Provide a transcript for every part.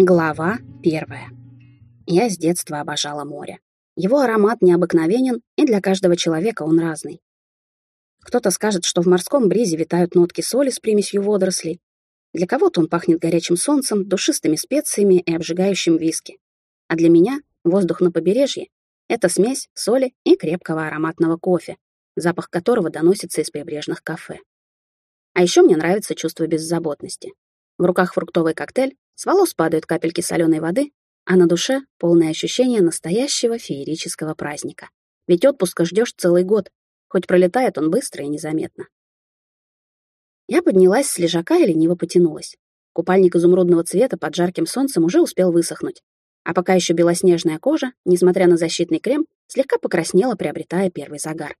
Глава первая. Я с детства обожала море. Его аромат необыкновенен, и для каждого человека он разный. Кто-то скажет, что в морском бризе витают нотки соли с примесью водорослей. Для кого-то он пахнет горячим солнцем, душистыми специями и обжигающим виски. А для меня воздух на побережье — это смесь соли и крепкого ароматного кофе, запах которого доносится из прибрежных кафе. А еще мне нравится чувство беззаботности. В руках фруктовый коктейль, с волос падают капельки соленой воды, а на душе полное ощущение настоящего феерического праздника. Ведь отпуска ждешь целый год, хоть пролетает он быстро и незаметно. Я поднялась с лежака и лениво потянулась. Купальник изумрудного цвета под жарким солнцем уже успел высохнуть, а пока еще белоснежная кожа, несмотря на защитный крем, слегка покраснела, приобретая первый загар.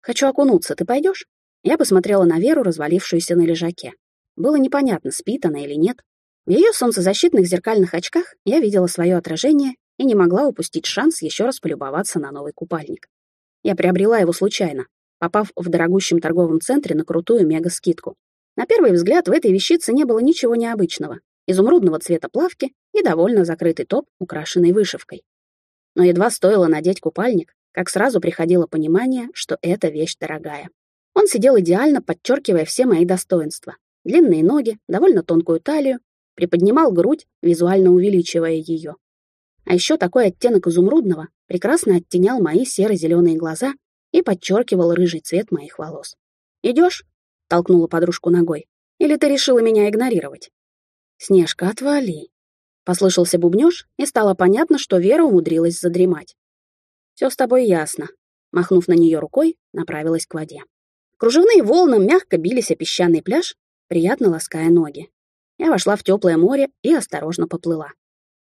«Хочу окунуться, ты пойдешь?» Я посмотрела на Веру, развалившуюся на лежаке. Было непонятно, спит она или нет. В ее солнцезащитных зеркальных очках я видела свое отражение и не могла упустить шанс еще раз полюбоваться на новый купальник. Я приобрела его случайно, попав в дорогущем торговом центре на крутую мега-скидку. На первый взгляд в этой вещице не было ничего необычного. Изумрудного цвета плавки и довольно закрытый топ, украшенный вышивкой. Но едва стоило надеть купальник, как сразу приходило понимание, что эта вещь дорогая. Он сидел идеально, подчеркивая все мои достоинства. Длинные ноги, довольно тонкую талию, приподнимал грудь, визуально увеличивая ее. А еще такой оттенок изумрудного прекрасно оттенял мои серо-зеленые глаза и подчеркивал рыжий цвет моих волос. «Идешь?» — толкнула подружку ногой. «Или ты решила меня игнорировать?» «Снежка, отвали!» Послышался бубнёж, и стало понятно, что Вера умудрилась задремать. «Все с тобой ясно», — махнув на нее рукой, направилась к воде. Кружевные волны мягко бились о песчаный пляж, приятно лаская ноги. Я вошла в теплое море и осторожно поплыла.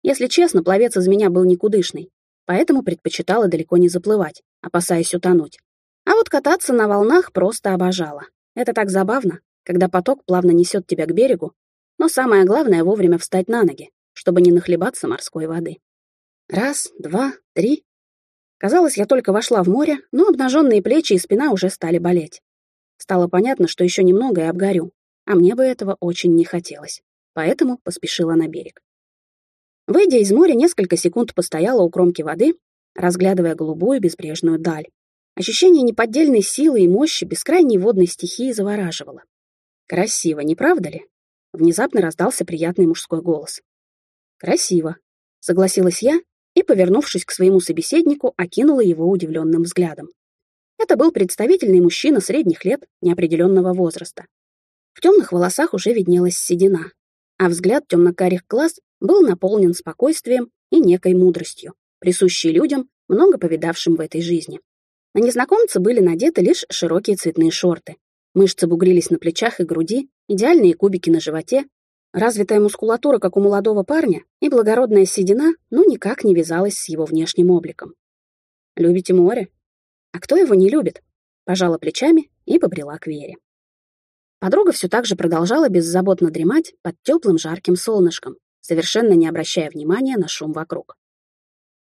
Если честно, пловец из меня был никудышный, поэтому предпочитала далеко не заплывать, опасаясь утонуть. А вот кататься на волнах просто обожала. Это так забавно, когда поток плавно несет тебя к берегу, но самое главное — вовремя встать на ноги, чтобы не нахлебаться морской воды. Раз, два, три. Казалось, я только вошла в море, но обнаженные плечи и спина уже стали болеть. Стало понятно, что еще немного и обгорю, а мне бы этого очень не хотелось, поэтому поспешила на берег. Выйдя из моря, несколько секунд постояла у кромки воды, разглядывая голубую безбрежную даль. Ощущение неподдельной силы и мощи бескрайней водной стихии завораживало. «Красиво, не правда ли?» Внезапно раздался приятный мужской голос. «Красиво», — согласилась я и, повернувшись к своему собеседнику, окинула его удивленным взглядом. Это был представительный мужчина средних лет, неопределенного возраста. В темных волосах уже виднелась седина, а взгляд темно-карих глаз был наполнен спокойствием и некой мудростью, присущей людям, много повидавшим в этой жизни. На незнакомце были надеты лишь широкие цветные шорты. Мышцы бугрились на плечах и груди, идеальные кубики на животе, развитая мускулатура, как у молодого парня, и благородная седина, ну, никак не вязалась с его внешним обликом. «Любите море?» «А кто его не любит?» Пожала плечами и побрела к Вере. Подруга все так же продолжала беззаботно дремать под теплым жарким солнышком, совершенно не обращая внимания на шум вокруг.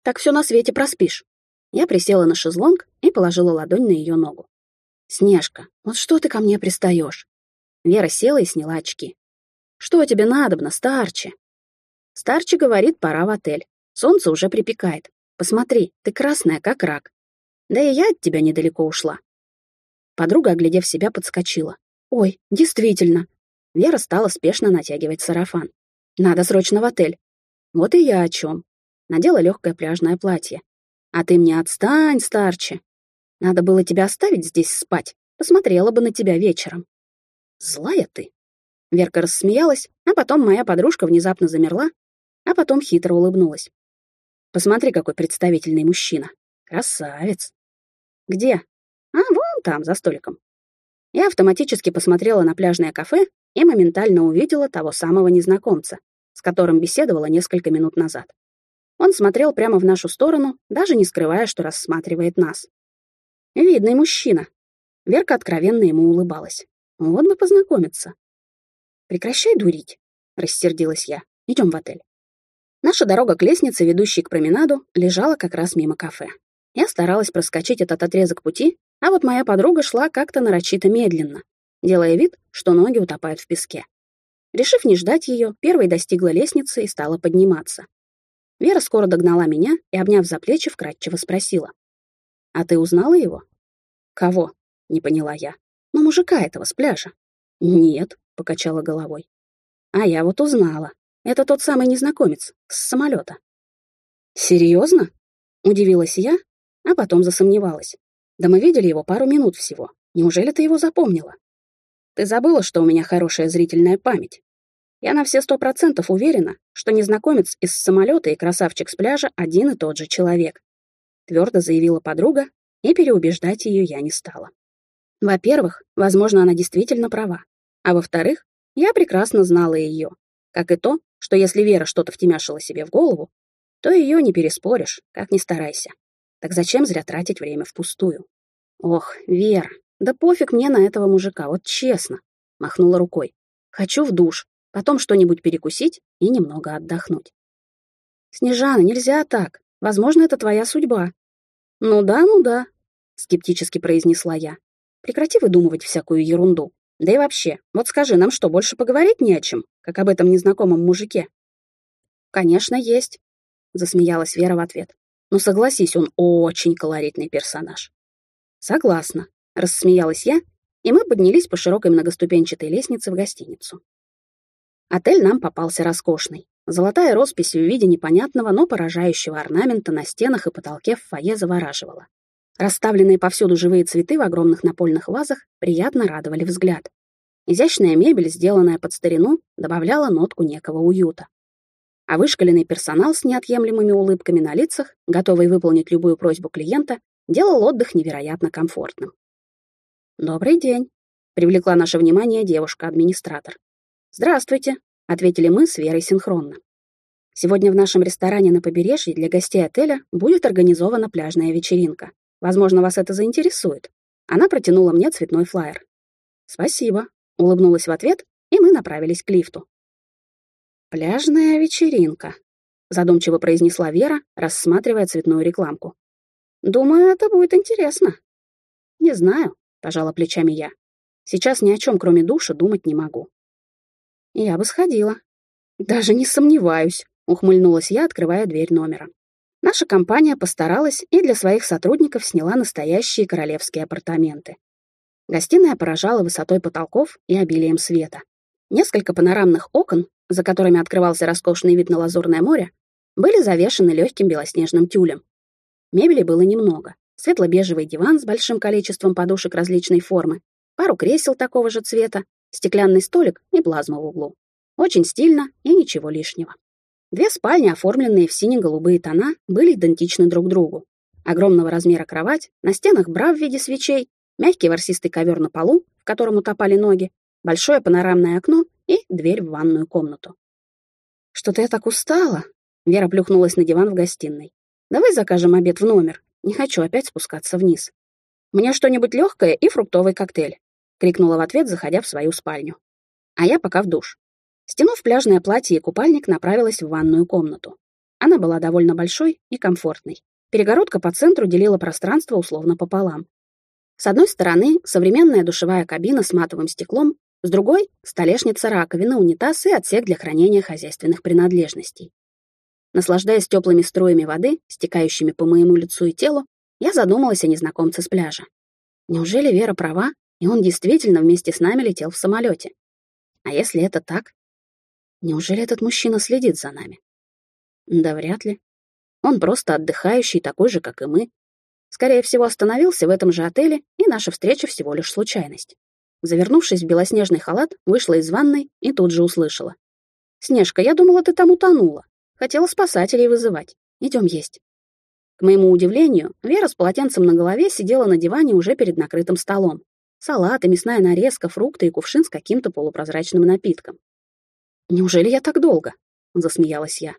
«Так все на свете проспишь». Я присела на шезлонг и положила ладонь на ее ногу. «Снежка, вот что ты ко мне пристаешь?» Вера села и сняла очки. «Что тебе надобно, старче?» Старче говорит, пора в отель. Солнце уже припекает. Посмотри, ты красная, как рак. Да и я от тебя недалеко ушла. Подруга, оглядев себя, подскочила. «Ой, действительно!» Вера стала спешно натягивать сарафан. Надо срочно в отель. Вот и я о чем. Надела легкое пляжное платье. А ты мне отстань, старче. Надо было тебя оставить здесь спать. Посмотрела бы на тебя вечером. Злая ты. Верка рассмеялась, а потом моя подружка внезапно замерла, а потом хитро улыбнулась. Посмотри, какой представительный мужчина. Красавец. Где? А, вон там, за столиком. Я автоматически посмотрела на пляжное кафе и моментально увидела того самого незнакомца, с которым беседовала несколько минут назад. Он смотрел прямо в нашу сторону, даже не скрывая, что рассматривает нас. Видный мужчина. Верка откровенно ему улыбалась. Вот бы познакомиться. «Прекращай дурить», — рассердилась я. «Идем в отель». Наша дорога к лестнице, ведущей к променаду, лежала как раз мимо кафе. Я старалась проскочить этот отрезок пути, а вот моя подруга шла как-то нарочито медленно, делая вид, что ноги утопают в песке. Решив не ждать ее, первой достигла лестницы и стала подниматься. Вера скоро догнала меня и, обняв за плечи, вкратчиво спросила. «А ты узнала его?» «Кого?» — не поняла я. «Ну, мужика этого с пляжа». «Нет», — покачала головой. «А я вот узнала. Это тот самый незнакомец с самолета». «Серьезно?» — удивилась я, а потом засомневалась. «Да мы видели его пару минут всего. Неужели ты его запомнила?» «Ты забыла, что у меня хорошая зрительная память?» Я на все сто процентов уверена, что незнакомец из самолета и красавчик с пляжа один и тот же человек. Твердо заявила подруга, и переубеждать ее я не стала. Во-первых, возможно, она действительно права. А во-вторых, я прекрасно знала ее, как и то, что если Вера что-то втемяшила себе в голову, то ее не переспоришь, как ни старайся. Так зачем зря тратить время впустую? Ох, Вера, да пофиг мне на этого мужика, вот честно, махнула рукой. Хочу в душ, потом что-нибудь перекусить и немного отдохнуть. «Снежана, нельзя так. Возможно, это твоя судьба». «Ну да, ну да», — скептически произнесла я. «Прекрати выдумывать всякую ерунду. Да и вообще, вот скажи, нам что, больше поговорить не о чем, как об этом незнакомом мужике?» «Конечно, есть», — засмеялась Вера в ответ. «Но согласись, он очень колоритный персонаж». «Согласна», — рассмеялась я, и мы поднялись по широкой многоступенчатой лестнице в гостиницу. Отель нам попался роскошный. Золотая роспись в виде непонятного, но поражающего орнамента на стенах и потолке в фойе завораживала. Расставленные повсюду живые цветы в огромных напольных вазах приятно радовали взгляд. Изящная мебель, сделанная под старину, добавляла нотку некого уюта. А вышкаленный персонал с неотъемлемыми улыбками на лицах, готовый выполнить любую просьбу клиента, делал отдых невероятно комфортным. «Добрый день», — привлекла наше внимание девушка-администратор. «Здравствуйте», — ответили мы с Верой синхронно. «Сегодня в нашем ресторане на побережье для гостей отеля будет организована пляжная вечеринка. Возможно, вас это заинтересует». Она протянула мне цветной флаер. «Спасибо», — улыбнулась в ответ, и мы направились к лифту. «Пляжная вечеринка», — задумчиво произнесла Вера, рассматривая цветную рекламку. «Думаю, это будет интересно». «Не знаю», — пожала плечами я. «Сейчас ни о чем, кроме душа, думать не могу. Я бы сходила. Даже не сомневаюсь, ухмыльнулась я, открывая дверь номера. Наша компания постаралась и для своих сотрудников сняла настоящие королевские апартаменты. Гостиная поражала высотой потолков и обилием света. Несколько панорамных окон, за которыми открывался роскошный вид на лазурное море, были завешены легким белоснежным тюлем. Мебели было немного. Светло-бежевый диван с большим количеством подушек различной формы, пару кресел такого же цвета, стеклянный столик и плазма в углу. Очень стильно и ничего лишнего. Две спальни, оформленные в сине-голубые тона, были идентичны друг другу. Огромного размера кровать, на стенах бра в виде свечей, мягкий ворсистый ковер на полу, в котором утопали ноги, большое панорамное окно и дверь в ванную комнату. «Что-то я так устала!» Вера плюхнулась на диван в гостиной. «Давай закажем обед в номер. Не хочу опять спускаться вниз. Мне что-нибудь легкое и фруктовый коктейль крикнула в ответ, заходя в свою спальню. А я пока в душ. Стянув пляжное платье и купальник, направилась в ванную комнату. Она была довольно большой и комфортной. Перегородка по центру делила пространство условно пополам. С одной стороны современная душевая кабина с матовым стеклом, с другой — столешница раковина, унитаз и отсек для хранения хозяйственных принадлежностей. Наслаждаясь теплыми струями воды, стекающими по моему лицу и телу, я задумалась о незнакомце с пляжа. Неужели Вера права, и он действительно вместе с нами летел в самолете. А если это так? Неужели этот мужчина следит за нами? Да вряд ли. Он просто отдыхающий, такой же, как и мы. Скорее всего, остановился в этом же отеле, и наша встреча всего лишь случайность. Завернувшись в белоснежный халат, вышла из ванной и тут же услышала. «Снежка, я думала, ты там утонула. Хотела спасателей вызывать. Идем есть». К моему удивлению, Вера с полотенцем на голове сидела на диване уже перед накрытым столом. Салаты, мясная нарезка, фрукты и кувшин с каким-то полупрозрачным напитком. «Неужели я так долго?» — засмеялась я.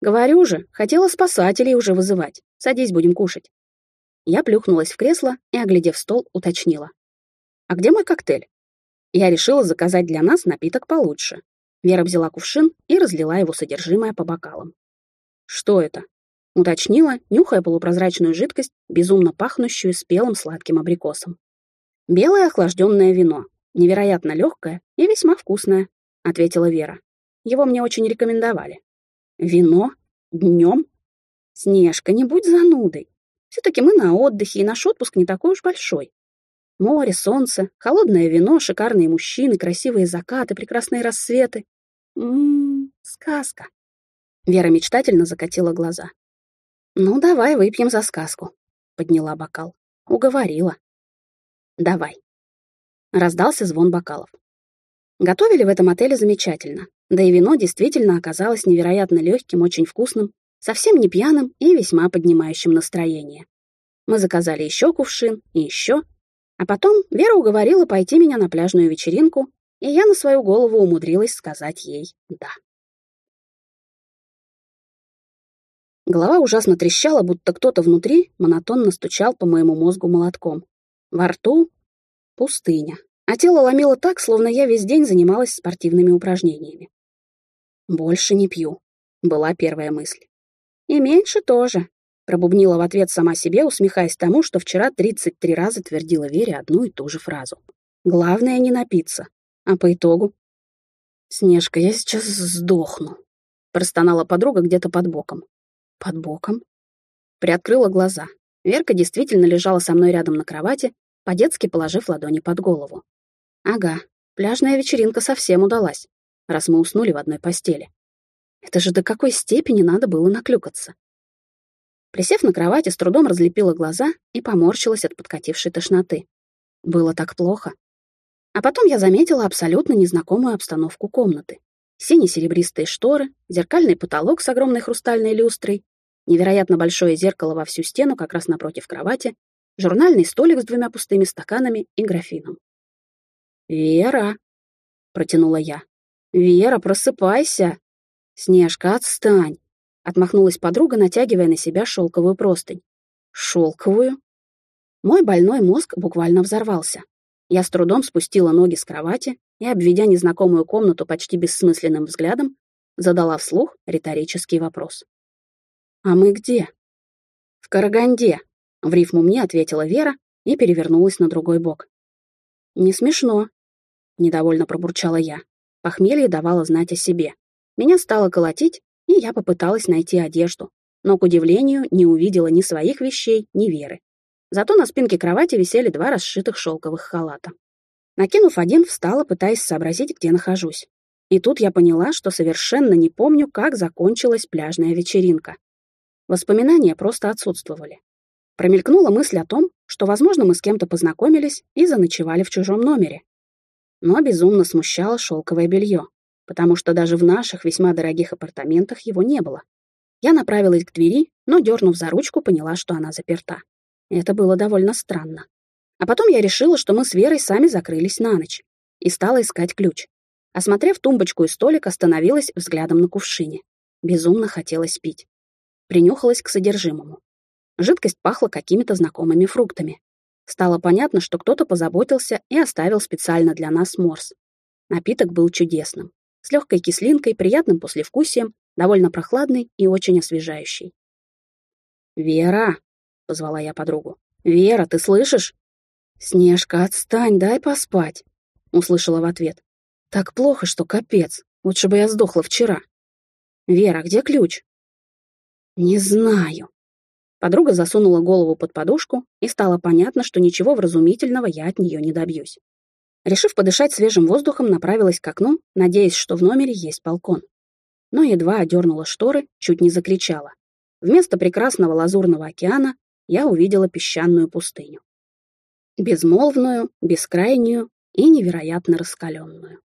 «Говорю же, хотела спасателей уже вызывать. Садись, будем кушать». Я плюхнулась в кресло и, оглядев стол, уточнила. «А где мой коктейль?» Я решила заказать для нас напиток получше. Вера взяла кувшин и разлила его содержимое по бокалам. «Что это?» — уточнила, нюхая полупрозрачную жидкость, безумно пахнущую спелым сладким абрикосом. Белое охлажденное вино, невероятно легкое и весьма вкусное. ответила Вера. «Его мне очень рекомендовали». «Вино? Днем?» «Снежка, не будь занудой. Все-таки мы на отдыхе, и наш отпуск не такой уж большой. Море, солнце, холодное вино, шикарные мужчины, красивые закаты, прекрасные рассветы. Ммм, сказка. Вера мечтательно закатила глаза. «Ну, давай выпьем за сказку», — подняла бокал. Уговорила. «Давай». Раздался звон бокалов. Готовили в этом отеле замечательно, да и вино действительно оказалось невероятно легким, очень вкусным, совсем не пьяным и весьма поднимающим настроение. Мы заказали еще кувшин и еще, а потом Вера уговорила пойти меня на пляжную вечеринку, и я на свою голову умудрилась сказать ей «да». Голова ужасно трещала, будто кто-то внутри монотонно стучал по моему мозгу молотком. Во рту — пустыня, а тело ломило так, словно я весь день занималась спортивными упражнениями. «Больше не пью», — была первая мысль. «И меньше тоже», — пробубнила в ответ сама себе, усмехаясь тому, что вчера 33 раза твердила Вере одну и ту же фразу. «Главное не напиться». А по итогу? «Снежка, я сейчас сдохну», — простонала подруга где-то под боком. Под боком. Приоткрыла глаза. Верка действительно лежала со мной рядом на кровати, по-детски положив ладони под голову. Ага, пляжная вечеринка совсем удалась, раз мы уснули в одной постели. Это же до какой степени надо было наклюкаться. Присев на кровати, с трудом разлепила глаза и поморщилась от подкатившей тошноты. Было так плохо. А потом я заметила абсолютно незнакомую обстановку комнаты сине-серебристые шторы, зеркальный потолок с огромной хрустальной люстрой, невероятно большое зеркало во всю стену как раз напротив кровати, журнальный столик с двумя пустыми стаканами и графином. «Вера!» — протянула я. «Вера, просыпайся!» «Снежка, отстань!» — отмахнулась подруга, натягивая на себя шелковую простынь. «Шелковую?» Мой больной мозг буквально взорвался. Я с трудом спустила ноги с кровати и, обведя незнакомую комнату почти бессмысленным взглядом, задала вслух риторический вопрос. «А мы где?» «В Караганде», — в рифму мне ответила Вера и перевернулась на другой бок. «Не смешно», — недовольно пробурчала я. Похмелье давало знать о себе. Меня стало колотить, и я попыталась найти одежду, но, к удивлению, не увидела ни своих вещей, ни Веры. Зато на спинке кровати висели два расшитых шелковых халата. Накинув один, встала, пытаясь сообразить, где нахожусь. И тут я поняла, что совершенно не помню, как закончилась пляжная вечеринка. Воспоминания просто отсутствовали. Промелькнула мысль о том, что, возможно, мы с кем-то познакомились и заночевали в чужом номере. Но безумно смущало шелковое белье, потому что даже в наших весьма дорогих апартаментах его не было. Я направилась к двери, но, дернув за ручку, поняла, что она заперта. Это было довольно странно. А потом я решила, что мы с Верой сами закрылись на ночь, и стала искать ключ. Осмотрев тумбочку и столик, остановилась взглядом на кувшине. Безумно хотелось пить. Принюхалась к содержимому. Жидкость пахла какими-то знакомыми фруктами. Стало понятно, что кто-то позаботился и оставил специально для нас морс. Напиток был чудесным, с легкой кислинкой, приятным послевкусием, довольно прохладный и очень освежающий. «Вера!» — позвала я подругу. «Вера, ты слышишь?» «Снежка, отстань, дай поспать», — услышала в ответ. «Так плохо, что капец. Лучше бы я сдохла вчера». «Вера, где ключ?» «Не знаю». Подруга засунула голову под подушку, и стало понятно, что ничего вразумительного я от нее не добьюсь. Решив подышать свежим воздухом, направилась к окну, надеясь, что в номере есть балкон. Но едва одернула шторы, чуть не закричала. Вместо прекрасного лазурного океана я увидела песчаную пустыню безмолвную, бескрайнюю и невероятно раскаленную.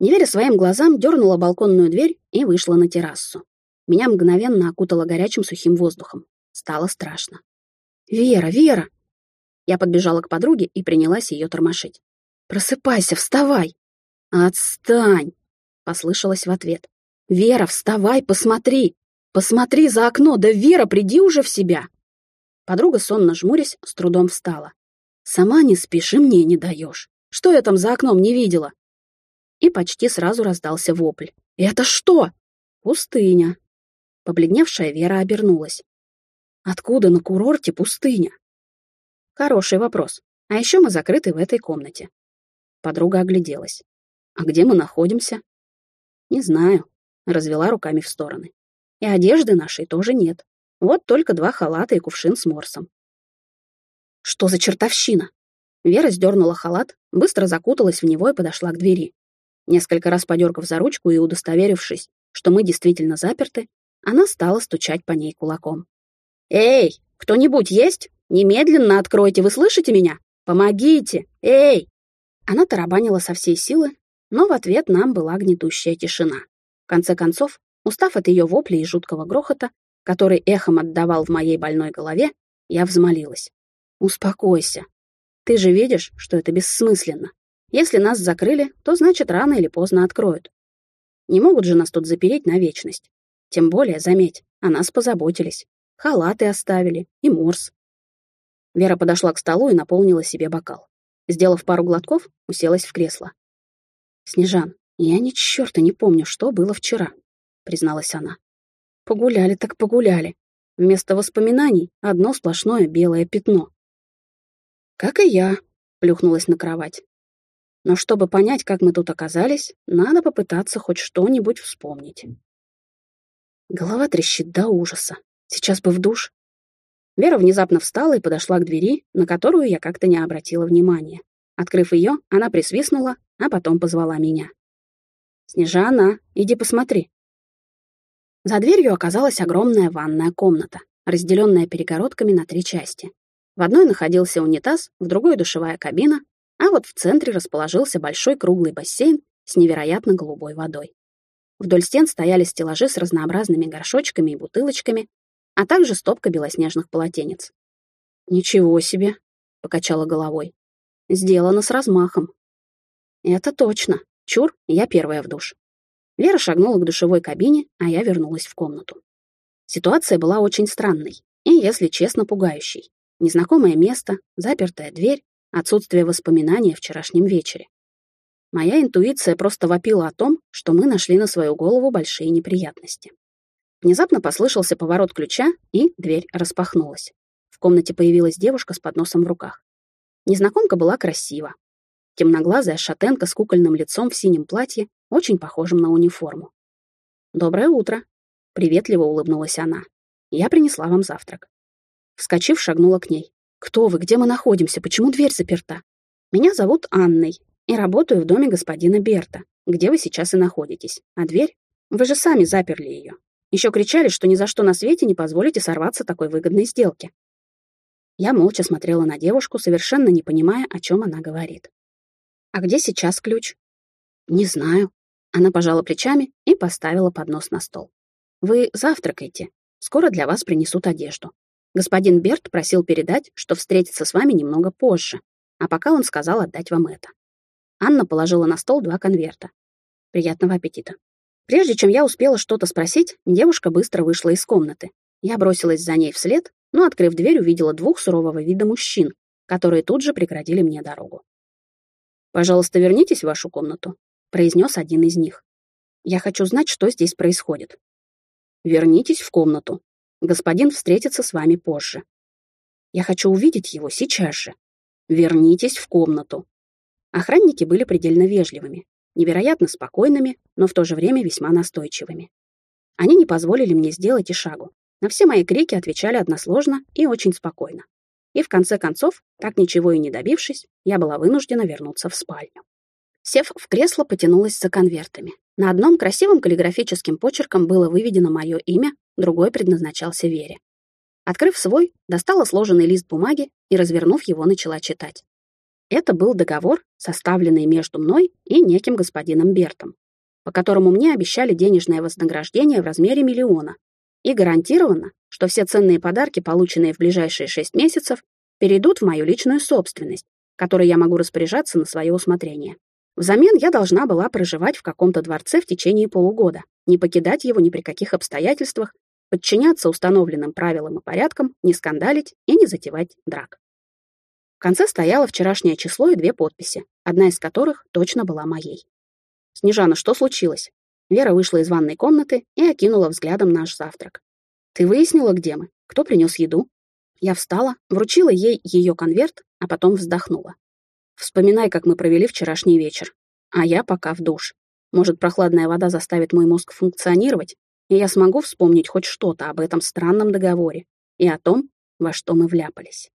Не веря своим глазам, дернула балконную дверь и вышла на террасу. Меня мгновенно окутало горячим сухим воздухом. Стало страшно. «Вера, Вера!» Я подбежала к подруге и принялась ее тормошить. «Просыпайся, вставай!» «Отстань!» — послышалось в ответ. «Вера, вставай, посмотри! Посмотри за окно! Да, Вера, приди уже в себя!» Подруга, сонно жмурясь, с трудом встала. Сама не спишь и мне не даешь. Что я там за окном не видела?» И почти сразу раздался вопль. «Это что?» «Пустыня». Побледневшая Вера обернулась. «Откуда на курорте пустыня?» «Хороший вопрос. А еще мы закрыты в этой комнате». Подруга огляделась. «А где мы находимся?» Не знаю. Развела руками в стороны. И одежды нашей тоже нет. Вот только два халата и кувшин с морсом. Что за чертовщина? Вера сдернула халат, быстро закуталась в него и подошла к двери. Несколько раз подергав за ручку и удостоверившись, что мы действительно заперты, она стала стучать по ней кулаком. «Эй, кто-нибудь есть? Немедленно откройте, вы слышите меня? Помогите! Эй!» Она тарабанила со всей силы, но в ответ нам была гнетущая тишина. В конце концов, устав от ее вопли и жуткого грохота, который эхом отдавал в моей больной голове, я взмолилась. «Успокойся. Ты же видишь, что это бессмысленно. Если нас закрыли, то значит рано или поздно откроют. Не могут же нас тут запереть на вечность. Тем более, заметь, о нас позаботились. Халаты оставили и морс. Вера подошла к столу и наполнила себе бокал. Сделав пару глотков, уселась в кресло. «Снежан, я ни черта не помню, что было вчера», — призналась она. «Погуляли так погуляли. Вместо воспоминаний одно сплошное белое пятно». «Как и я», — плюхнулась на кровать. «Но чтобы понять, как мы тут оказались, надо попытаться хоть что-нибудь вспомнить». Голова трещит до ужаса. Сейчас бы в душ. Вера внезапно встала и подошла к двери, на которую я как-то не обратила внимания. Открыв ее, она присвистнула, а потом позвала меня. «Снежана, иди посмотри». За дверью оказалась огромная ванная комната, разделенная перегородками на три части. В одной находился унитаз, в другой — душевая кабина, а вот в центре расположился большой круглый бассейн с невероятно голубой водой. Вдоль стен стояли стеллажи с разнообразными горшочками и бутылочками, а также стопка белоснежных полотенец. «Ничего себе!» — покачала головой. «Сделано с размахом». «Это точно. Чур, я первая в душ». Вера шагнула к душевой кабине, а я вернулась в комнату. Ситуация была очень странной и, если честно, пугающей. Незнакомое место, запертая дверь, отсутствие воспоминаний о вчерашнем вечере. Моя интуиция просто вопила о том, что мы нашли на свою голову большие неприятности. Внезапно послышался поворот ключа, и дверь распахнулась. В комнате появилась девушка с подносом в руках. Незнакомка была красива. Темноглазая шатенка с кукольным лицом в синем платье, очень похожем на униформу. «Доброе утро», — приветливо улыбнулась она. «Я принесла вам завтрак». Вскочив, шагнула к ней. «Кто вы? Где мы находимся? Почему дверь заперта?» «Меня зовут Анной, и работаю в доме господина Берта, где вы сейчас и находитесь. А дверь? Вы же сами заперли ее. Еще кричали, что ни за что на свете не позволите сорваться такой выгодной сделки. Я молча смотрела на девушку, совершенно не понимая, о чем она говорит. «А где сейчас ключ?» «Не знаю». Она пожала плечами и поставила поднос на стол. «Вы завтракайте. Скоро для вас принесут одежду. Господин Берт просил передать, что встретится с вами немного позже, а пока он сказал отдать вам это». Анна положила на стол два конверта. «Приятного аппетита». Прежде чем я успела что-то спросить, девушка быстро вышла из комнаты. Я бросилась за ней вслед, но, открыв дверь, увидела двух сурового вида мужчин, которые тут же преградили мне дорогу. «Пожалуйста, вернитесь в вашу комнату», — произнес один из них. «Я хочу знать, что здесь происходит». «Вернитесь в комнату. Господин встретится с вами позже». «Я хочу увидеть его сейчас же». «Вернитесь в комнату». Охранники были предельно вежливыми, невероятно спокойными, но в то же время весьма настойчивыми. Они не позволили мне сделать и шагу. На все мои крики отвечали односложно и очень спокойно. И в конце концов, так ничего и не добившись, я была вынуждена вернуться в спальню. Сев в кресло, потянулась за конвертами. На одном красивым каллиграфическим почерком было выведено мое имя, другой предназначался Вере. Открыв свой, достала сложенный лист бумаги и, развернув его, начала читать. Это был договор, составленный между мной и неким господином Бертом, по которому мне обещали денежное вознаграждение в размере миллиона. И гарантировано, что все ценные подарки, полученные в ближайшие шесть месяцев, перейдут в мою личную собственность, которой я могу распоряжаться на свое усмотрение. Взамен я должна была проживать в каком-то дворце в течение полугода, не покидать его ни при каких обстоятельствах, подчиняться установленным правилам и порядкам, не скандалить и не затевать драк. Конце стояло вчерашнее число и две подписи, одна из которых точно была моей. «Снежана, что случилось?» Вера вышла из ванной комнаты и окинула взглядом наш завтрак. «Ты выяснила, где мы? Кто принес еду?» Я встала, вручила ей ее конверт, а потом вздохнула. «Вспоминай, как мы провели вчерашний вечер. А я пока в душ. Может, прохладная вода заставит мой мозг функционировать, и я смогу вспомнить хоть что-то об этом странном договоре и о том, во что мы вляпались.